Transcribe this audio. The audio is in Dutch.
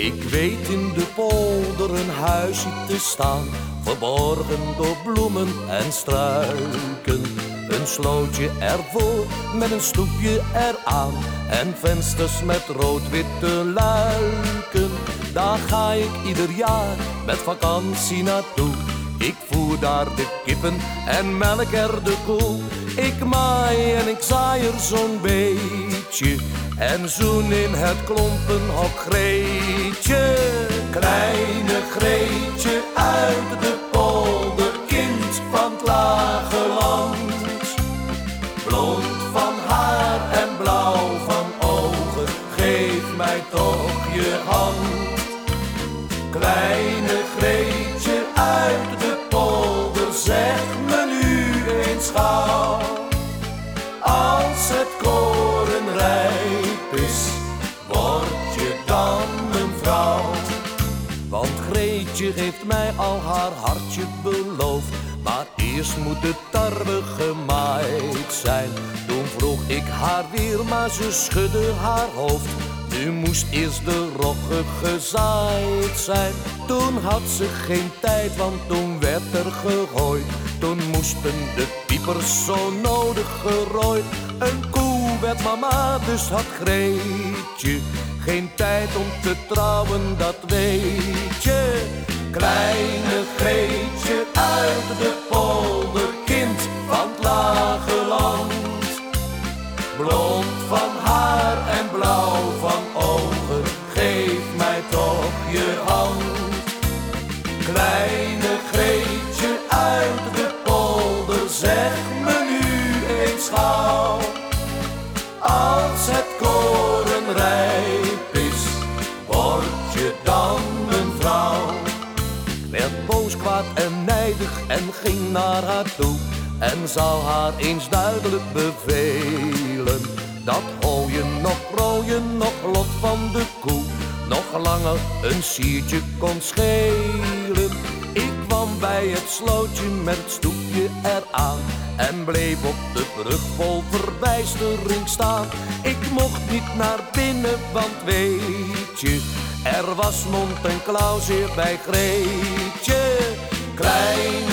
Ik weet in de polder een huisje te staan, verborgen door bloemen en struiken. Een slootje ervoor met een stoepje eraan en vensters met rood-witte luiken. Daar ga ik ieder jaar met vakantie naartoe. Ik voer daar de kippen en melk er de koe. Ik maai en ik zaai er zo'n beetje. En zoen in het klompenhok Greetje. Kleine Greetje Als het koren rijp is, word je dan een vrouw. Want Greetje heeft mij al haar hartje beloofd. Maar eerst moet de tarwe gemaaid zijn. Toen vroeg ik haar weer, maar ze schudde haar hoofd. Nu moest eerst de rogge gezaaid zijn. Toen had ze geen tijd, want toen werd er gegooid. Toen moesten de piepers zo nodig gerooid. Een koe werd mama, dus had Greetje geen tijd om te trouwen, dat weet je. Kleine Greetje uit de en nijdig en ging naar haar toe. En zou haar eens duidelijk bevelen. Dat hooien nog rooien, nog lot van de koe. Nog langer een siertje kon schelen. Ik kwam bij het slootje met het stoepje eraan En bleef op de brug vol verbijstering staan Ik mocht niet naar binnen, want weet je Er was mond en klauw bij Greetje Kleine Greetje uit de